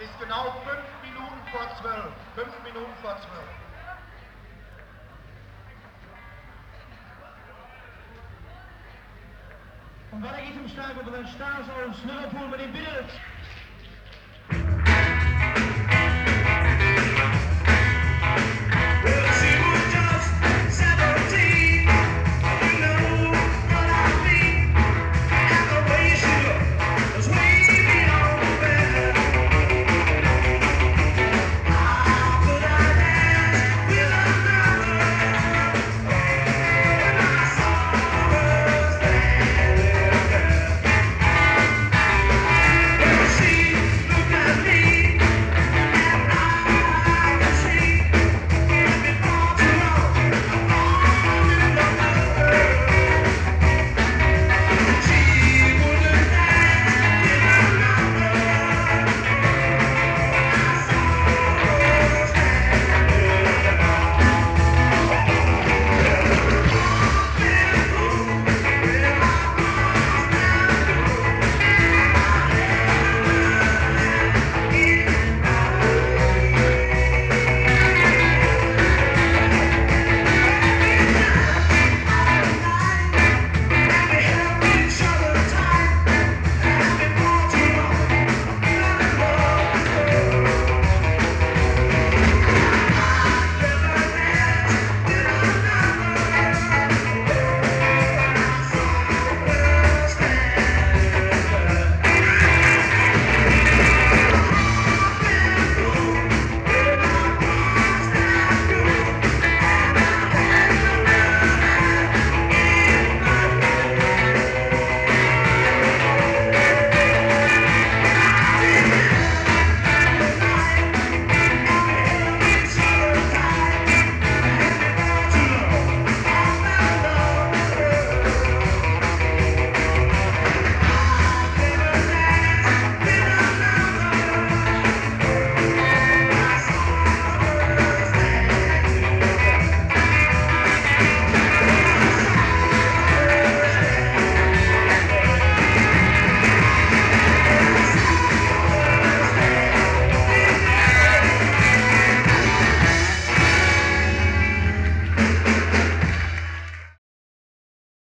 ist genau fünf Minuten vor zwölf. Fünf Minuten vor zwölf. Und weiter geht's im Stadion, dann Stars aus Liverpool mit dem Bild.